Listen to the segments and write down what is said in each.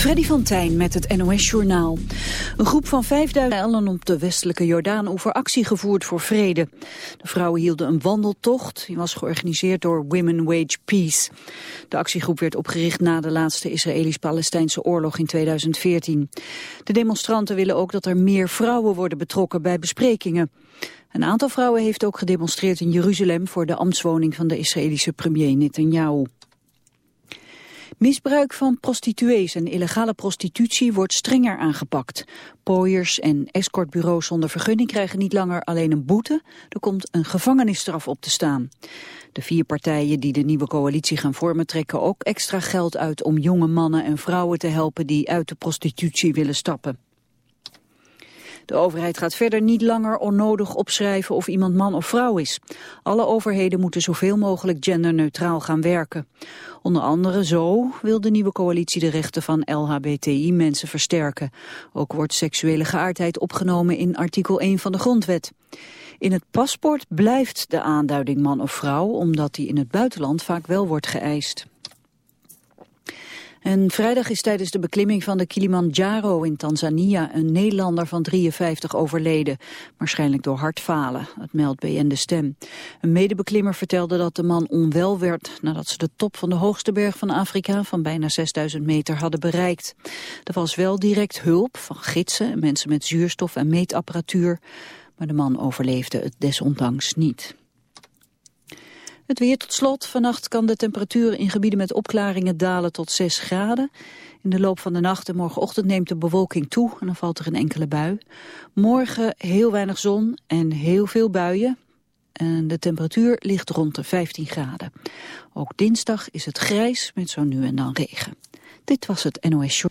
Freddy van Tijn met het NOS-journaal. Een groep van 5000 ellen op de westelijke Jordaan-oever actie gevoerd voor vrede. De vrouwen hielden een wandeltocht, die was georganiseerd door Women Wage Peace. De actiegroep werd opgericht na de laatste Israëlisch-Palestijnse oorlog in 2014. De demonstranten willen ook dat er meer vrouwen worden betrokken bij besprekingen. Een aantal vrouwen heeft ook gedemonstreerd in Jeruzalem voor de ambtswoning van de Israëlische premier Netanyahu. Misbruik van prostituees en illegale prostitutie wordt strenger aangepakt. Pooiers en escortbureaus zonder vergunning krijgen niet langer alleen een boete, er komt een gevangenisstraf op te staan. De vier partijen die de nieuwe coalitie gaan vormen trekken ook extra geld uit om jonge mannen en vrouwen te helpen die uit de prostitutie willen stappen. De overheid gaat verder niet langer onnodig opschrijven of iemand man of vrouw is. Alle overheden moeten zoveel mogelijk genderneutraal gaan werken. Onder andere zo wil de nieuwe coalitie de rechten van LHBTI-mensen versterken. Ook wordt seksuele geaardheid opgenomen in artikel 1 van de grondwet. In het paspoort blijft de aanduiding man of vrouw, omdat die in het buitenland vaak wel wordt geëist. En vrijdag is tijdens de beklimming van de Kilimanjaro in Tanzania een Nederlander van 53 overleden. Waarschijnlijk door hartfalen, het meldt BN De Stem. Een medebeklimmer vertelde dat de man onwel werd nadat ze de top van de hoogste berg van Afrika van bijna 6000 meter hadden bereikt. Er was wel direct hulp van gidsen en mensen met zuurstof en meetapparatuur. Maar de man overleefde het desondanks niet. Het weer tot slot. Vannacht kan de temperatuur in gebieden met opklaringen dalen tot 6 graden. In de loop van de nacht en morgenochtend neemt de bewolking toe en dan valt er een enkele bui. Morgen heel weinig zon en heel veel buien. En de temperatuur ligt rond de 15 graden. Ook dinsdag is het grijs met zo nu en dan regen. Dit was het NOS Show.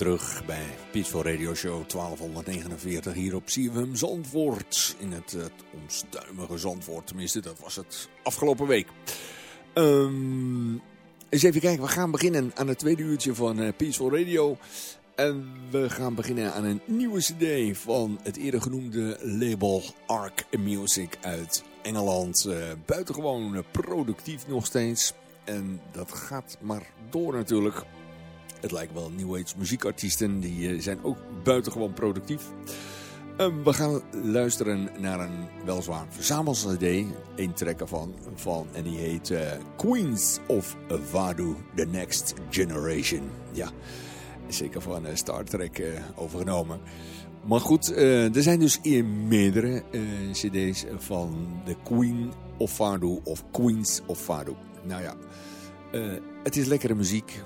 Terug bij Peaceful Radio Show 1249 hier op CWM Zandvoort. In het, het onstuimige Zandvoort, tenminste dat was het afgelopen week. Um, eens even kijken, we gaan beginnen aan het tweede uurtje van uh, Peaceful Radio. En we gaan beginnen aan een nieuwe cd van het eerder genoemde label Arc Music uit Engeland. Uh, buitengewoon productief nog steeds. En dat gaat maar door natuurlijk. Het lijkt wel New Age muziekartiesten. Die uh, zijn ook buitengewoon productief. Um, we gaan luisteren naar een weliswaar verzamel-cd. Een track. Van, en die heet uh, Queens of Vadu, The Next Generation. Ja, zeker van uh, Star Trek overgenomen. Maar goed, er zijn dus meerdere cd's van The Queen of Vadu of Queens of Vadu. Nou ja, het is lekkere muziek.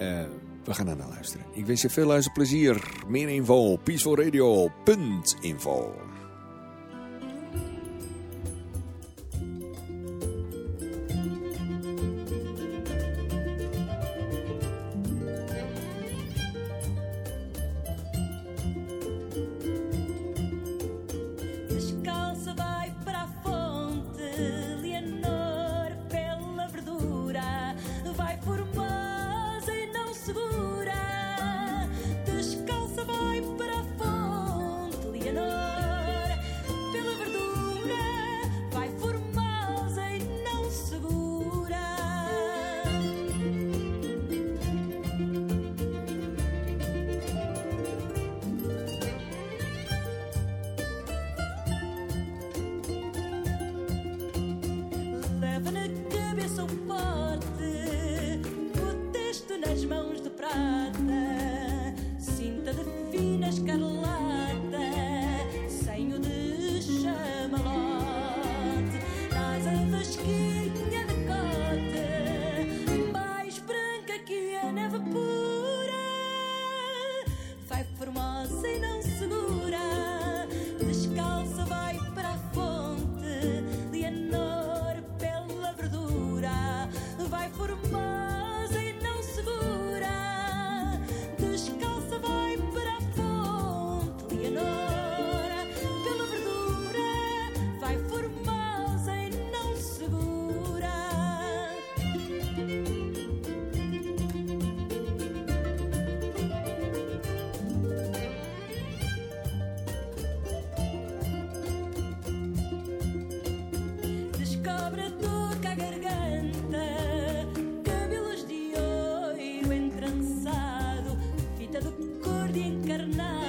Uh, we gaan er naar luisteren. Ik wens je veel luisterplezier. Meer info, peacefulradio.info. sedih karena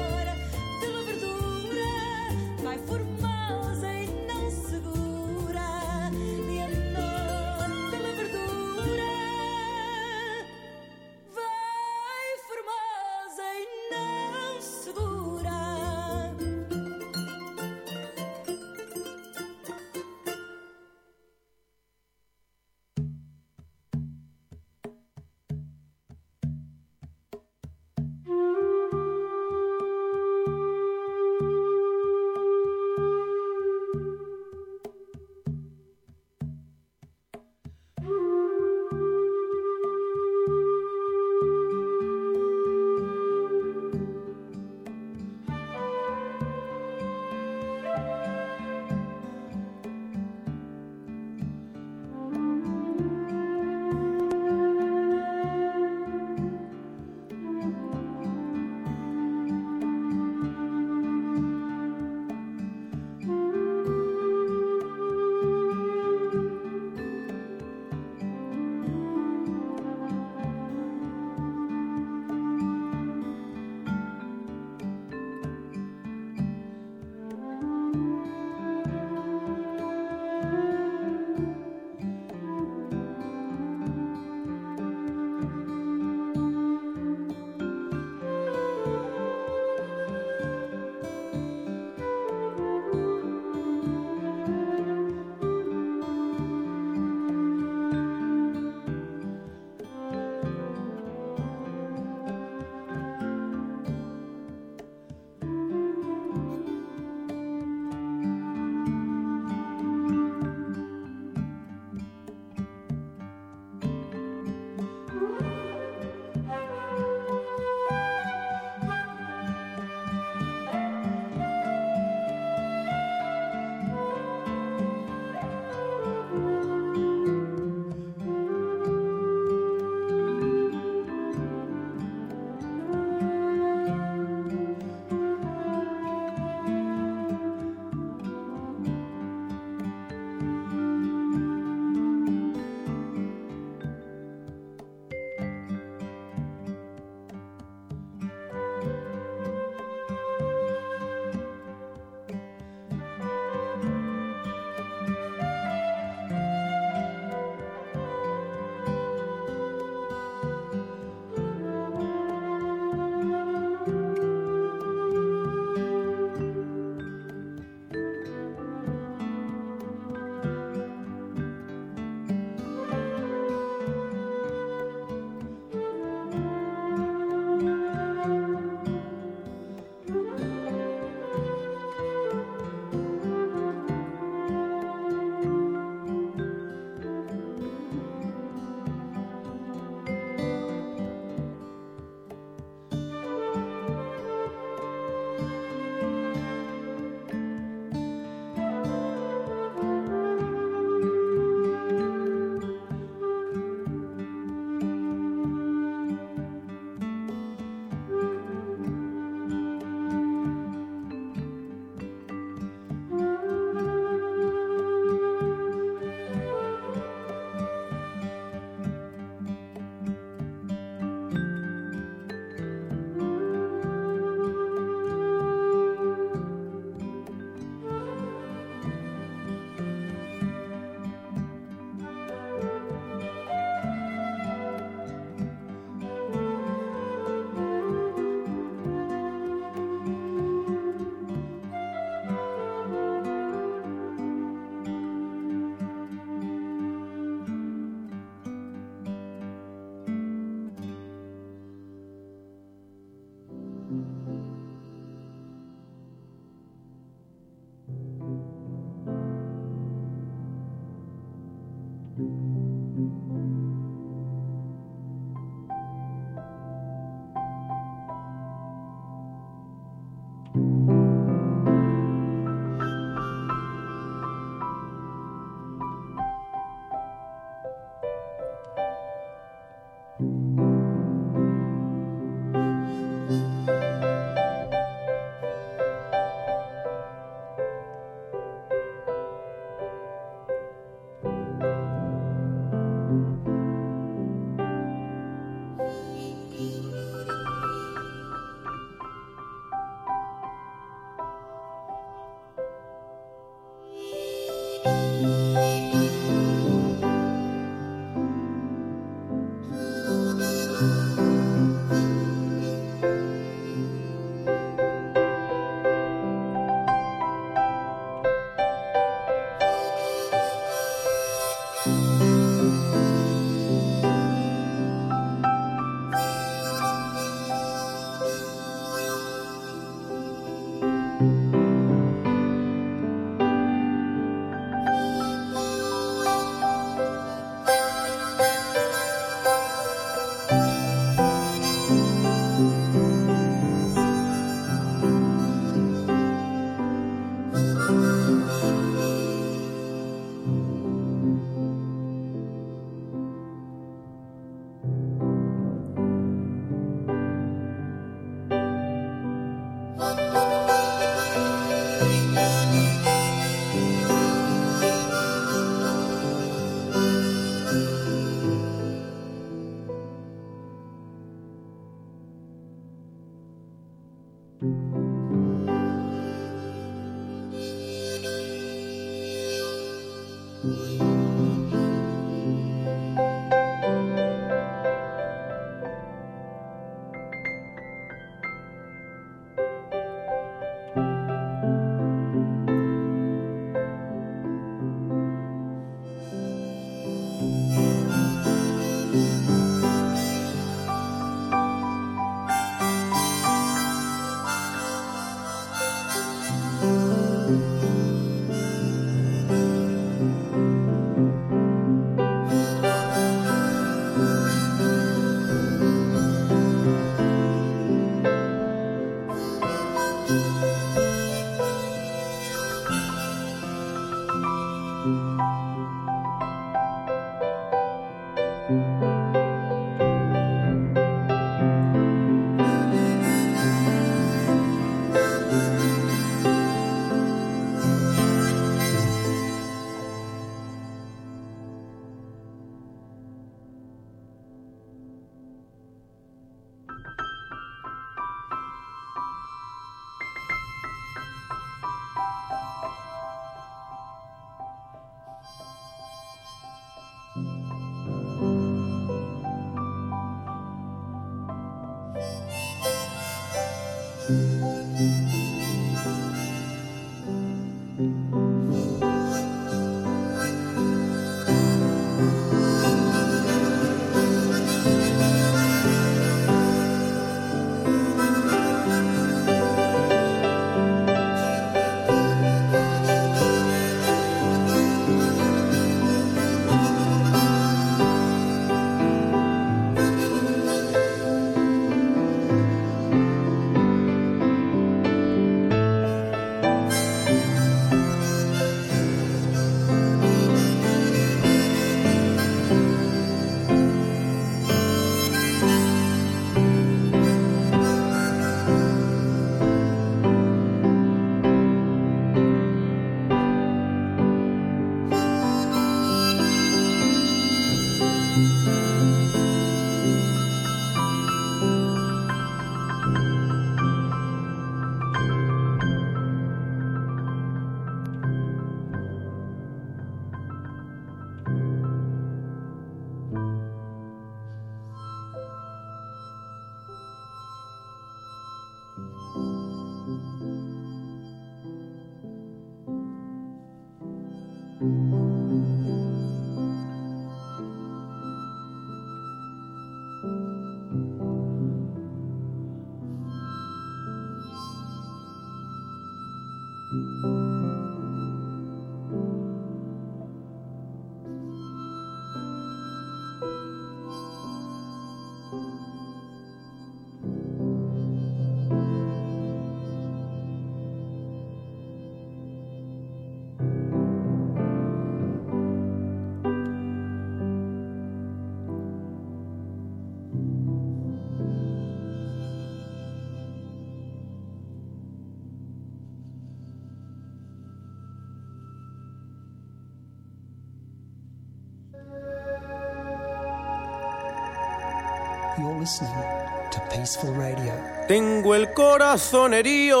to Peaceful Radio. Tengo el corazón herido.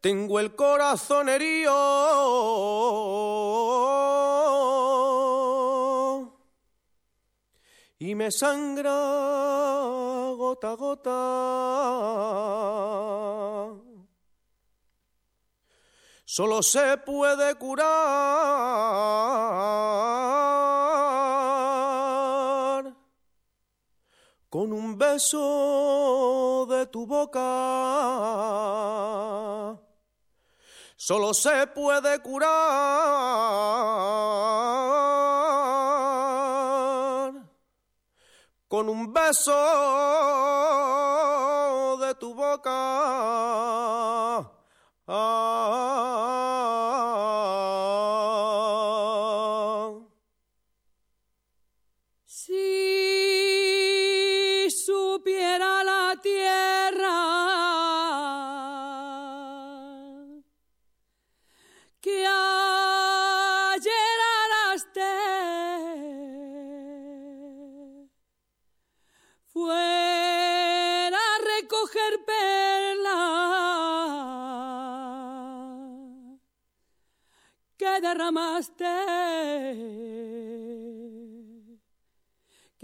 Tengo el corazón herido. Y me sangra gota a gota. Solo se puede curar beso de tu boca. Solo se puede curar con un beso de tu boca. Ah.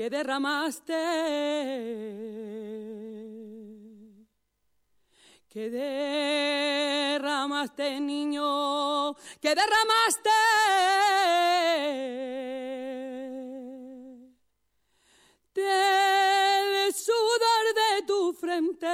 Que derramaste, que derramaste, niño, que derramaste. Del sudor de tu frente.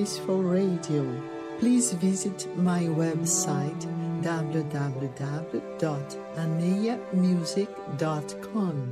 Peaceful Radio. Please visit my website www.anayamusic.com.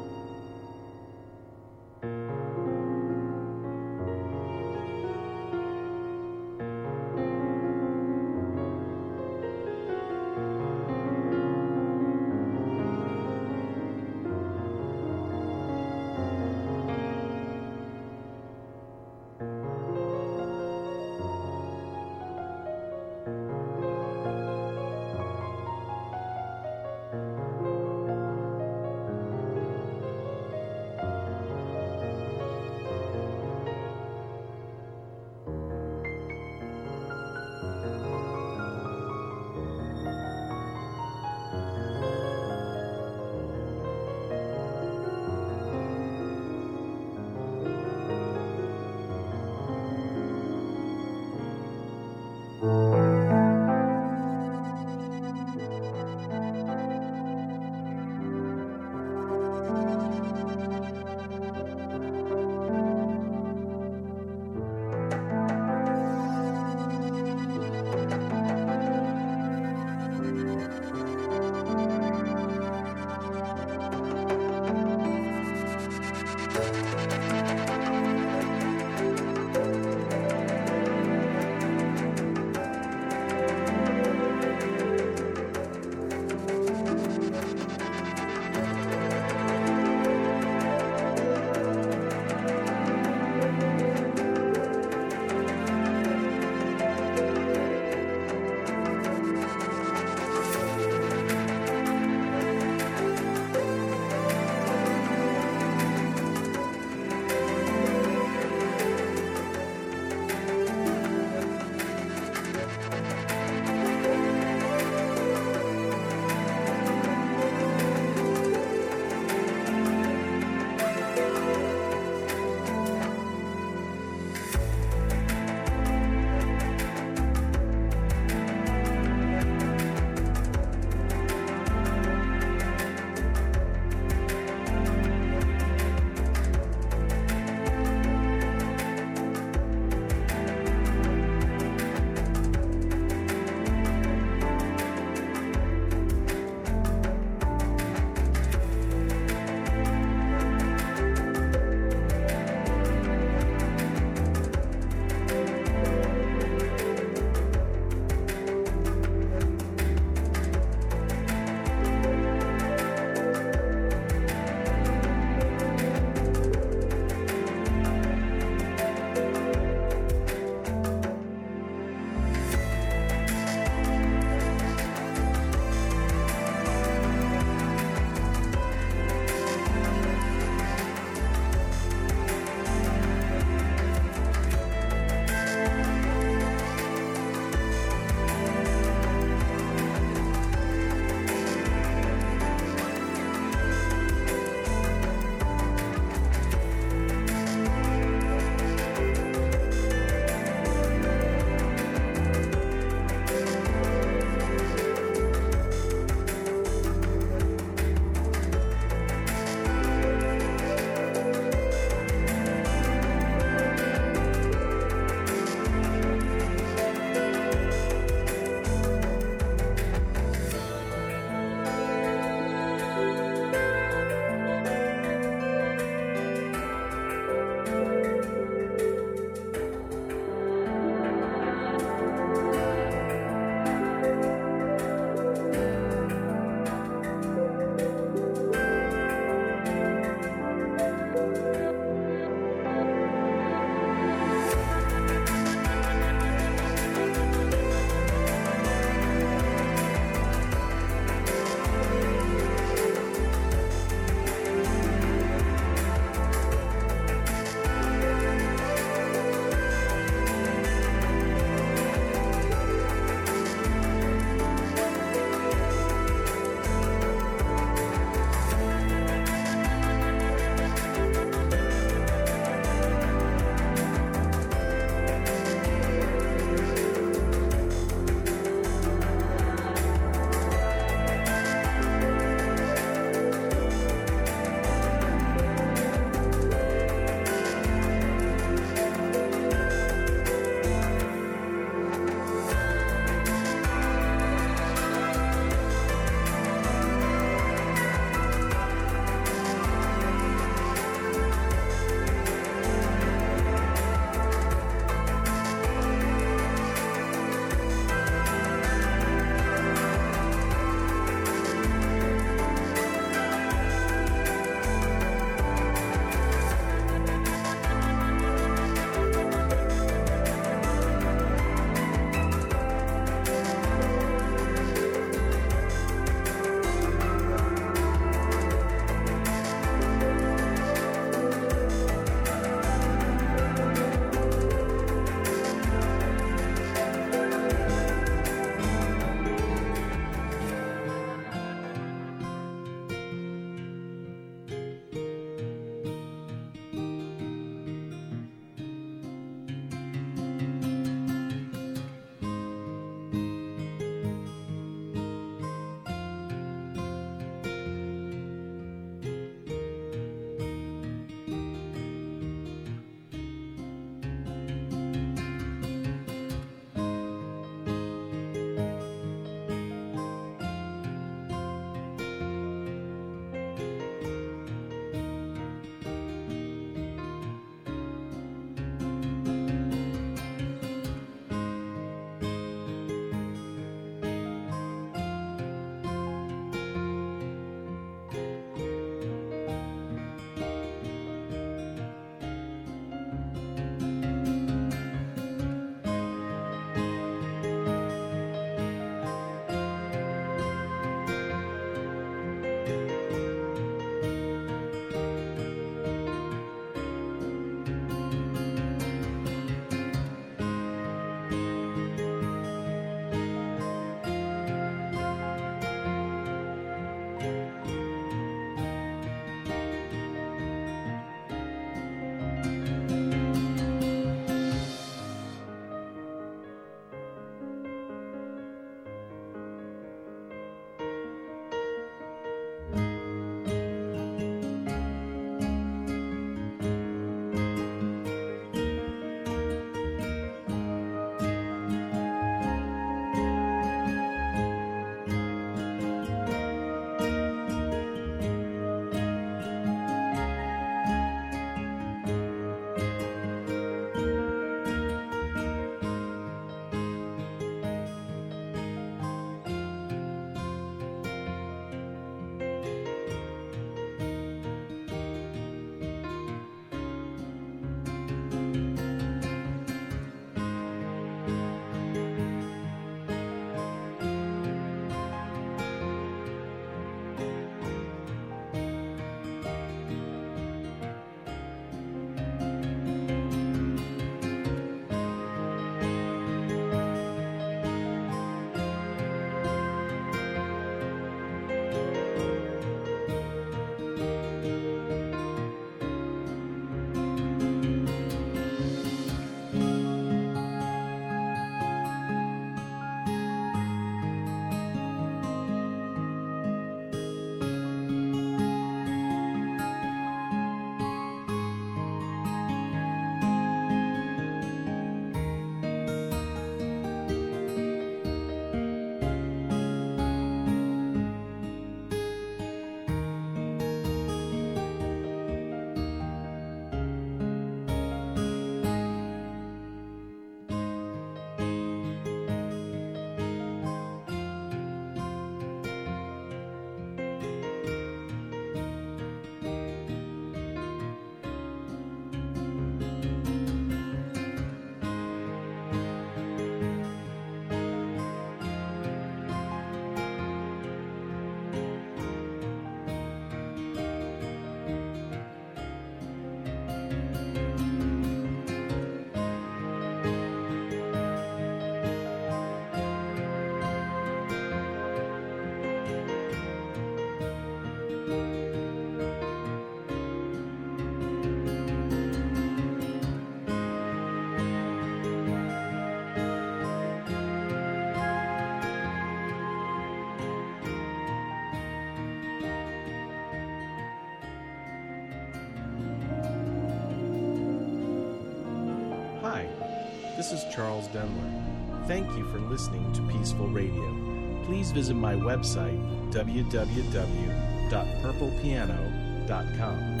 Charles Dunler. Thank you for listening to Peaceful Radio. Please visit my website, www.purplepiano.com.